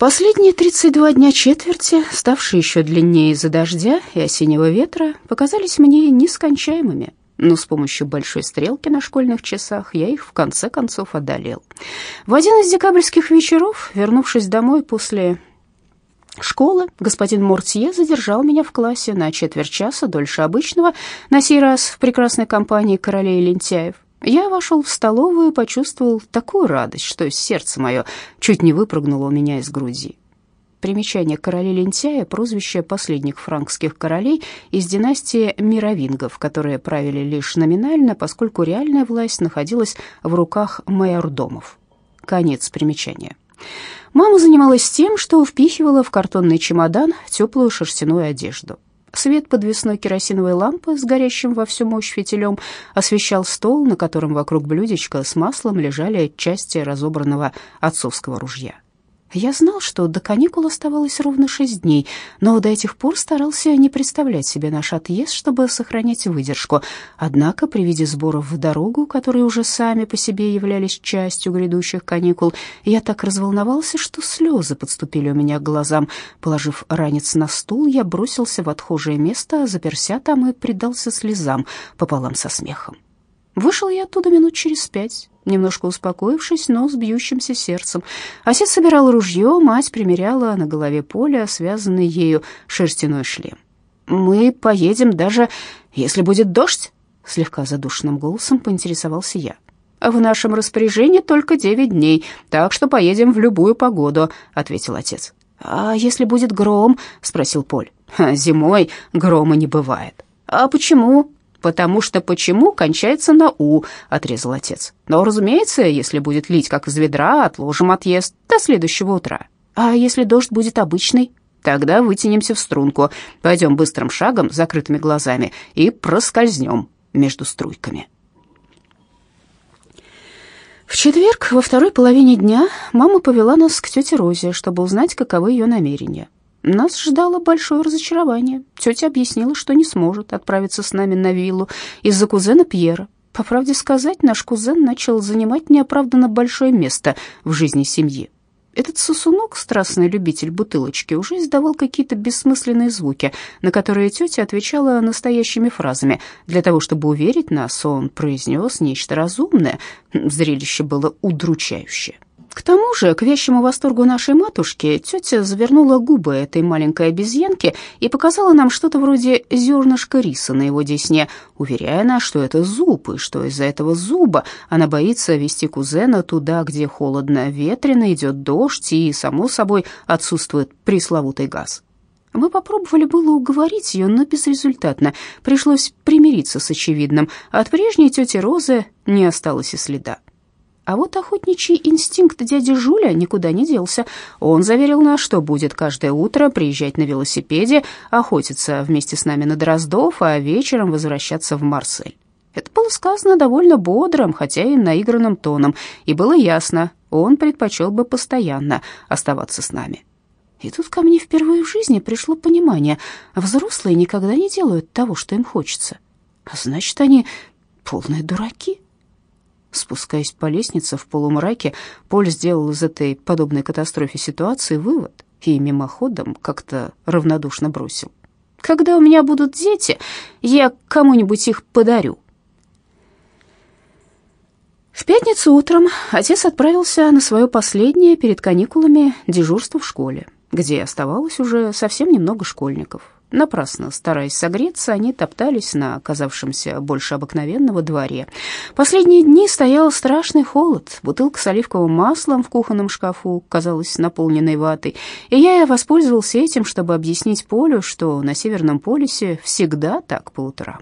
Последние 32 дня четверти, ставшие еще длиннее из-за дождя и осеннего ветра, показались мне нескончаемыми, но с помощью большой стрелки на школьных часах я их в конце концов одолел. В один из декабрьских вечеров, вернувшись домой после школы, господин Мортье задержал меня в классе на четверть часа дольше обычного, на сей раз в прекрасной компании королей и лентяев. Я вошел в столовую и почувствовал такую радость, что сердце мое чуть не выпрыгнуло у меня из груди. Примечание короли лентяя, прозвище последних франкских королей из династии мировингов, которые правили лишь номинально, поскольку реальная власть находилась в руках майордомов. Конец примечания. Мама занималась тем, что впихивала в картонный чемодан теплую шерстяную одежду. Свет подвесной керосиновой лампы с горящим во всю мощь фитилем освещал стол, на котором вокруг блюдечка с маслом лежали части разобранного отцовского ружья. Я знал, что до каникул оставалось ровно шесть дней, но до этих пор старался не представлять себе наш отъезд, чтобы сохранять выдержку. Однако при виде сборов в дорогу, которые уже сами по себе являлись частью грядущих каникул, я так разволновался, что слезы подступили у меня к глазам. Положив ранец на стул, я бросился в отхожее место, заперся там и предался слезам пополам со смехом. Вышел я оттуда минут через пять, немножко успокоившись, но с бьющимся сердцем. Отец собирал ружье, мать примеряла на голове поля, связанный ею шерстяной шлем. «Мы поедем даже, если будет дождь?» — слегка задушенным голосом поинтересовался я. «В нашем распоряжении только девять дней, так что поедем в любую погоду», — ответил отец. «А если будет гром?» — спросил Поль. «Зимой грома не бывает». «А почему?» «Потому что почему кончается на «у», — отрезал отец. «Но, разумеется, если будет лить как из ведра, отложим отъезд до следующего утра. А если дождь будет обычный?» Тогда вытянемся в струнку, пойдем быстрым шагом закрытыми глазами и проскользнем между струйками. В четверг во второй половине дня мама повела нас к тете Розе, чтобы узнать, каковы ее намерения. Нас ждало большое разочарование. Тетя объяснила, что не сможет отправиться с нами на виллу из-за кузена Пьера. По правде сказать, наш кузен начал занимать неоправданно большое место в жизни семьи. Этот сосунок, страстный любитель бутылочки, уже издавал какие-то бессмысленные звуки, на которые тетя отвечала настоящими фразами. Для того, чтобы уверить нас, он произнес нечто разумное. Зрелище было удручающее. К тому же, к вящему восторгу нашей матушки, тетя завернула губы этой маленькой обезьянки и показала нам что-то вроде зернышка риса на его десне, уверяя нас, что это зуб, и что из-за этого зуба она боится вести кузена туда, где холодно, ветрено, идет дождь и, само собой, отсутствует пресловутый газ. Мы попробовали было уговорить ее, но безрезультатно. Пришлось примириться с очевидным. От прежней тети Розы не осталось и следа. А вот охотничий инстинкт дяди Жуля никуда не делся. Он заверил нас, что будет каждое утро приезжать на велосипеде, охотиться вместе с нами на Дроздов, а вечером возвращаться в Марсель. Это было сказано довольно бодрым, хотя и наигранным тоном, и было ясно, он предпочел бы постоянно оставаться с нами. И тут ко мне впервые в жизни пришло понимание, взрослые никогда не делают того, что им хочется. Значит, они полные дураки. Спускаясь по лестнице в полумраке, Поль сделал из этой подобной катастрофе ситуации вывод и мимоходом как-то равнодушно бросил. «Когда у меня будут дети, я кому-нибудь их подарю». В пятницу утром отец отправился на свое последнее перед каникулами дежурство в школе, где оставалось уже совсем немного школьников. Напрасно, стараясь согреться, они топтались на оказавшемся больше обыкновенного дворе. Последние дни стоял страшный холод. Бутылка с оливковым маслом в кухонном шкафу казалась наполненной ватой. И я воспользовался этим, чтобы объяснить Полю, что на Северном полюсе всегда так по утрам.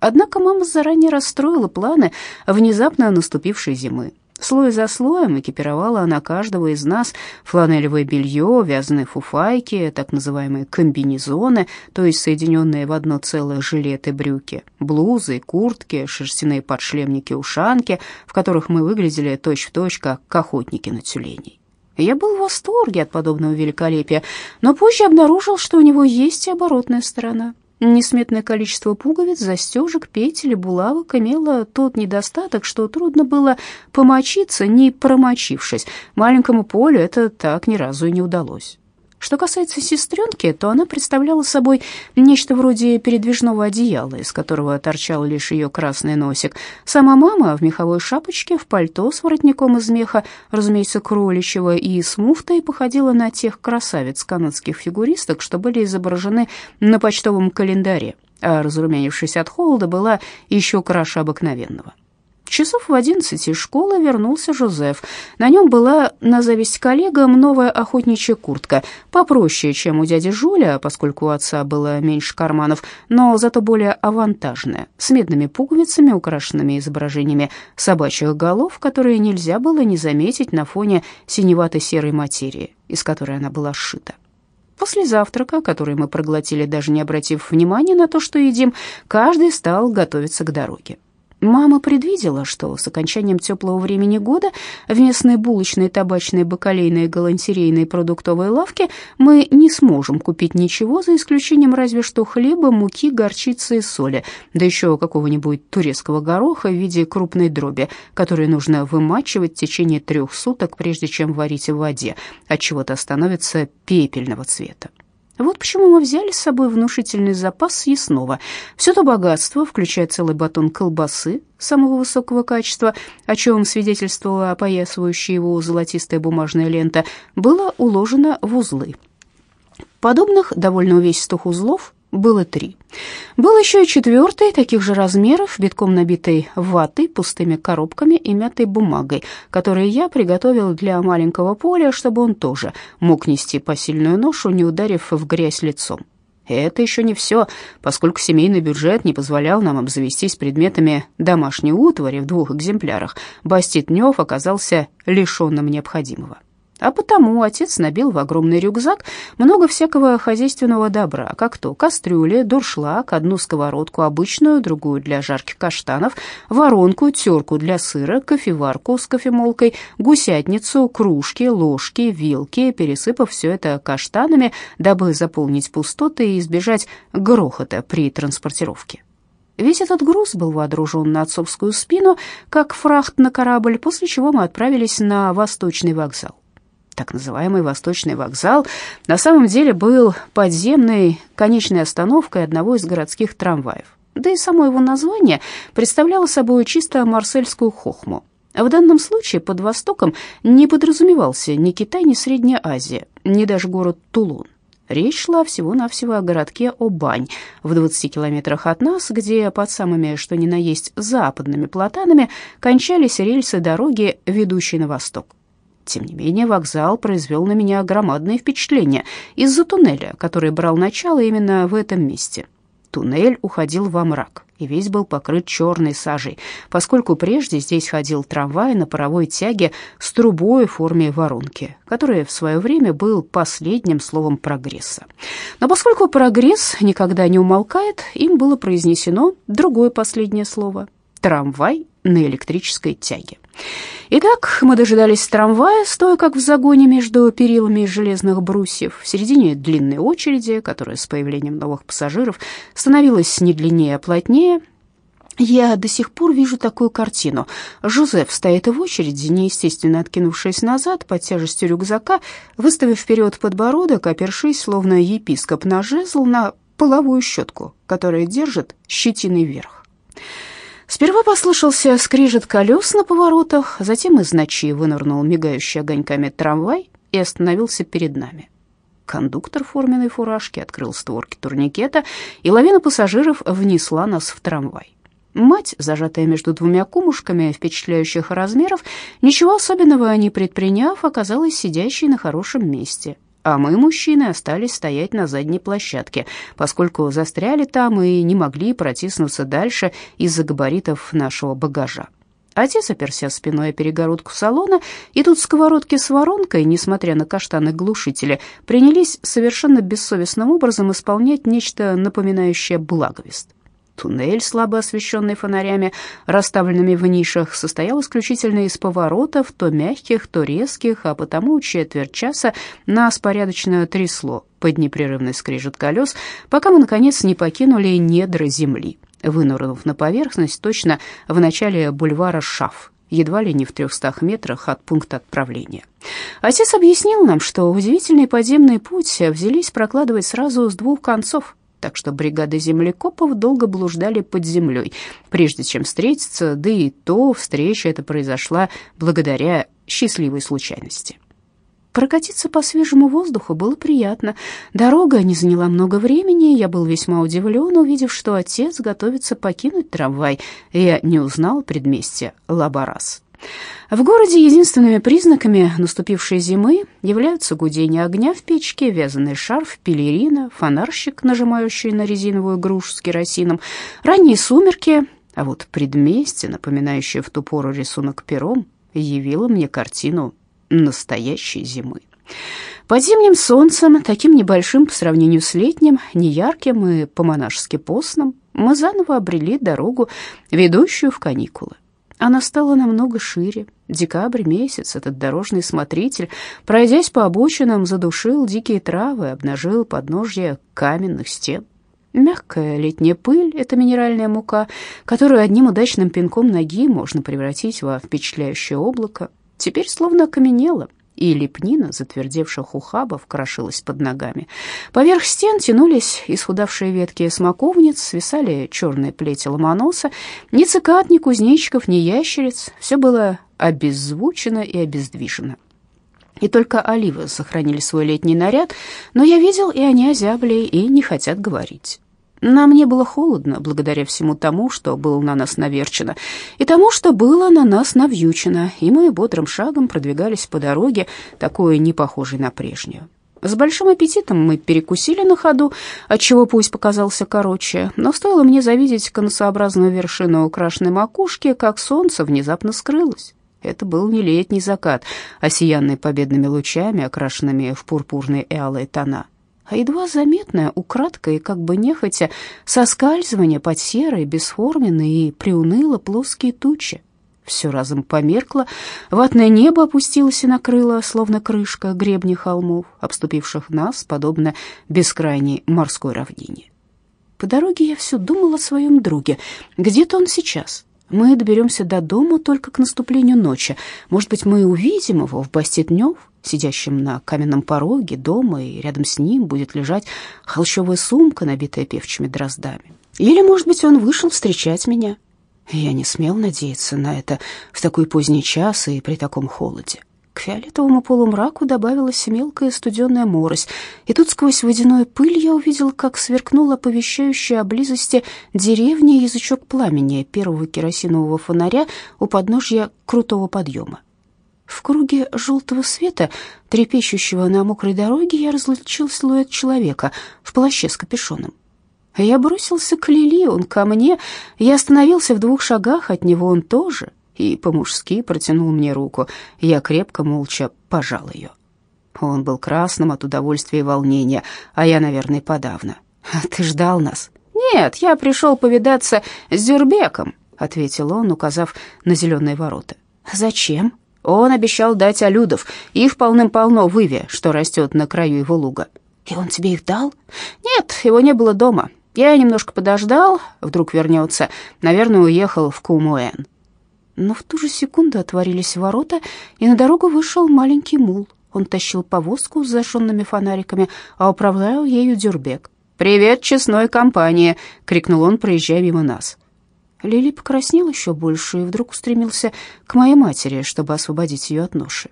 Однако мама заранее расстроила планы внезапно наступившей зимы. Слой за слоем экипировала она каждого из нас фланелевое белье, вязаные фуфайки, так называемые комбинезоны, то есть соединенные в одно целое жилеты, брюки, блузы, куртки, шерстяные подшлемники-ушанки, в которых мы выглядели точь-в-точь, точь, как охотники на тюленей. Я был в восторге от подобного великолепия, но позже обнаружил, что у него есть и оборотная сторона. Несметное количество пуговиц, застежек, петель и булавок имело тот недостаток, что трудно было помочиться, не промочившись. Маленькому Полю это так ни разу и не удалось. Что касается сестренки, то она представляла собой нечто вроде передвижного одеяла, из которого торчал лишь ее красный носик. Сама мама в меховой шапочке, в пальто с воротником из меха, разумеется, кроличьего, и с муфтой походила на тех красавиц канадских фигуристок, что были изображены на почтовом календаре, а, разрумянившись от холода, была еще краше обыкновенного. Часов в одиннадцать из школы вернулся Жозеф. На нем была, на зависть коллегам, новая охотничья куртка, попроще, чем у дяди Жуля, поскольку у отца было меньше карманов, но зато более авантажная, с медными пуговицами, украшенными изображениями собачьих голов, которые нельзя было не заметить на фоне синевато-серой материи, из которой она была сшита. После завтрака, который мы проглотили, даже не обратив внимания на то, что едим, каждый стал готовиться к дороге. Мама предвидела, что с окончанием теплого времени года в местной булочной, табачной, бакалейной, галантерейной продуктовой лавке мы не сможем купить ничего, за исключением разве что хлеба, муки, горчицы и соли, да еще какого-нибудь турецкого гороха в виде крупной дроби, который нужно вымачивать в течение трех суток, прежде чем варить в воде, от чего-то становится пепельного цвета. Вот почему мы взяли с собой внушительный запас съестного. Все то богатство, включая целый батон колбасы самого высокого качества, о чем свидетельствовала опоясывающая его золотистая бумажная лента, было уложено в узлы. Подобных довольно увесистых узлов было три. Был еще и четвертый, таких же размеров, битком набитый ватой, пустыми коробками и мятой бумагой, которые я приготовил для маленького поля, чтобы он тоже мог нести посильную ношу, не ударив в грязь лицом. Это еще не все, поскольку семейный бюджет не позволял нам обзавестись предметами домашней утвари в двух экземплярах. Бастит Нев оказался лишенным необходимого. А потому отец набил в огромный рюкзак много всякого хозяйственного добра, как то кастрюли, дуршлаг, одну сковородку обычную, другую для жарки каштанов, воронку, терку для сыра, кофеварку с кофемолкой, гусятницу, кружки, ложки, вилки, пересыпав все это каштанами, дабы заполнить пустоты и избежать грохота при транспортировке. Весь этот груз был водружен на отцовскую спину, как фрахт на корабль, после чего мы отправились на Восточный вокзал так называемый Восточный вокзал, на самом деле был подземной конечной остановкой одного из городских трамваев. Да и само его название представляло собой чисто марсельскую хохму. В данном случае под Востоком не подразумевался ни Китай, ни Средняя Азия, ни даже город Тулун. Речь шла всего-навсего о городке Обань, в 20 километрах от нас, где под самыми, что ни на есть, западными платанами кончались рельсы дороги, ведущей на восток. Тем не менее, вокзал произвел на меня громадное впечатление из-за туннеля, который брал начало именно в этом месте. Туннель уходил во мрак и весь был покрыт черной сажей, поскольку прежде здесь ходил трамвай на паровой тяге с трубой в форме воронки, который в свое время был последним словом прогресса. Но поскольку прогресс никогда не умолкает, им было произнесено другое последнее слово — трамвай на электрической тяге. Итак, мы дожидались трамвая, стоя как в загоне между перилами железных брусьев, в середине длинной очереди, которая с появлением новых пассажиров становилась не длиннее, а плотнее. Я до сих пор вижу такую картину. Жозеф стоит в очереди, неестественно откинувшись назад под тяжестью рюкзака, выставив вперед подбородок, опершись, словно епископ на жезл, на половую щетку, которая держит щетиной вверх. Сперва послышался скрижет колес на поворотах, затем из ночи вынырнул мигающий огоньками трамвай и остановился перед нами. Кондуктор форменной фуражке открыл створки турникета, и лавина пассажиров внесла нас в трамвай. Мать, зажатая между двумя кумушками впечатляющих размеров, ничего особенного не предприняв, оказалась сидящей на хорошем месте а мы, мужчины, остались стоять на задней площадке, поскольку застряли там и не могли протиснуться дальше из-за габаритов нашего багажа. Отец оперся спиной о перегородку салона, и тут сковородки с воронкой, несмотря на каштаны глушители, принялись совершенно бессовестным образом исполнять нечто напоминающее благовест. Туннель, слабо освещенный фонарями, расставленными в нишах, состоял исключительно из поворотов, то мягких, то резких, а потому четверть часа нас порядочно трясло под непрерывный скрежет колес, пока мы, наконец, не покинули недра земли, вынырнув на поверхность точно в начале бульвара Шаф, едва ли не в трехстах метрах от пункта отправления. Отец объяснил нам, что удивительный подземный путь взялись прокладывать сразу с двух концов, так что бригады землекопов долго блуждали под землей, прежде чем встретиться, да и то встреча эта произошла благодаря счастливой случайности. Прокатиться по свежему воздуху было приятно. Дорога не заняла много времени, я был весьма удивлен, увидев, что отец готовится покинуть трамвай. Я не узнал предместья Лабарас. В городе единственными признаками наступившей зимы являются гудение огня в печке, вязаный шарф, пелерина, фонарщик, нажимающий на резиновую грушу с керосином, ранние сумерки, а вот предместье, напоминающее в ту пору рисунок пером, явило мне картину настоящей зимы. Под зимним солнцем, таким небольшим по сравнению с летним, неярким и по-монашески постным, мы заново обрели дорогу, ведущую в каникулы. Она стала намного шире. Декабрь месяц этот дорожный смотритель, пройдясь по обочинам, задушил дикие травы, обнажил подножья каменных стен. Мягкая летняя пыль — это минеральная мука, которую одним удачным пинком ноги можно превратить во впечатляющее облако. Теперь словно окаменела, и лепнина затвердевших ухабов крошилась под ногами. Поверх стен тянулись исхудавшие ветки смоковниц, свисали черные плети ломоноса. Ни цикад, ни кузнечиков, ни ящериц. Все было обеззвучено и обездвижено. И только оливы сохранили свой летний наряд, но я видел, и они озябли и не хотят говорить. Нам не было холодно, благодаря всему тому, что было на нас наверчено, и тому, что было на нас навьючено, и мы бодрым шагом продвигались по дороге, такой не похожей на прежнюю. С большим аппетитом мы перекусили на ходу, отчего путь показался короче, но стоило мне завидеть конусообразную вершину украшенной макушки, как солнце внезапно скрылось. Это был не летний закат, осиянный победными лучами, окрашенными в пурпурные и алые тона а едва заметное, украдкой, как бы нехотя, соскальзывание под серой, бесформенные и приуныло плоские тучи. Все разом померкло, ватное небо опустилось и накрыло, словно крышка, гребни холмов, обступивших нас, подобно бескрайней морской равнине. По дороге я все думала о своем друге. Где-то он сейчас. Мы доберемся до дома только к наступлению ночи. Может быть, мы увидим его в Бастетнев, сидящим на каменном пороге дома, и рядом с ним будет лежать холщовая сумка, набитая певчими дроздами. Или, может быть, он вышел встречать меня. Я не смел надеяться на это в такой поздний час и при таком холоде. К фиолетовому полумраку добавилась мелкая студеная морось, и тут сквозь водяную пыль я увидел, как сверкнул оповещающий о близости деревни язычок пламени первого керосинового фонаря у подножья крутого подъема. В круге желтого света, трепещущего на мокрой дороге, я различил силуэт человека в плаще с капюшоном. Я бросился к Лили, он ко мне, я остановился в двух шагах от него, он тоже, и по-мужски протянул мне руку. Я крепко, молча пожал ее. Он был красным от удовольствия и волнения, а я, наверное, подавно. «Ты ждал нас?» «Нет, я пришел повидаться с Дюрбеком», — ответил он, указав на зеленые ворота. «Зачем?» Он обещал дать алюдов. Их полным-полно в Иве, что растет на краю его луга. И он тебе их дал? Нет, его не было дома. Я немножко подождал, вдруг вернется. Наверное, уехал в Кумуэн. Но в ту же секунду отворились ворота, и на дорогу вышел маленький мул. Он тащил повозку с зажженными фонариками, а управлял ею Дюрбек. «Привет, честной компании!» — крикнул он, проезжая мимо нас. Лили покраснел еще больше и вдруг устремился к моей матери, чтобы освободить ее от ноши.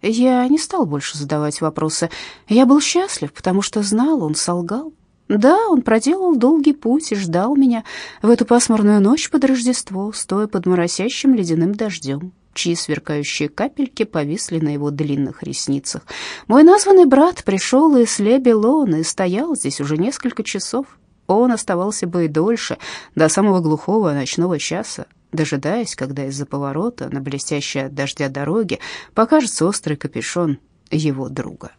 Я не стал больше задавать вопросы. Я был счастлив, потому что знал, он солгал. Да, он проделал долгий путь и ждал меня в эту пасмурную ночь под Рождество, стоя под моросящим ледяным дождем, чьи сверкающие капельки повисли на его длинных ресницах. Мой названный брат пришел из Ле-Белон и стоял здесь уже несколько часов он оставался бы и дольше, до самого глухого ночного часа, дожидаясь, когда из-за поворота на блестящей от дождя дороге покажется острый капюшон его друга.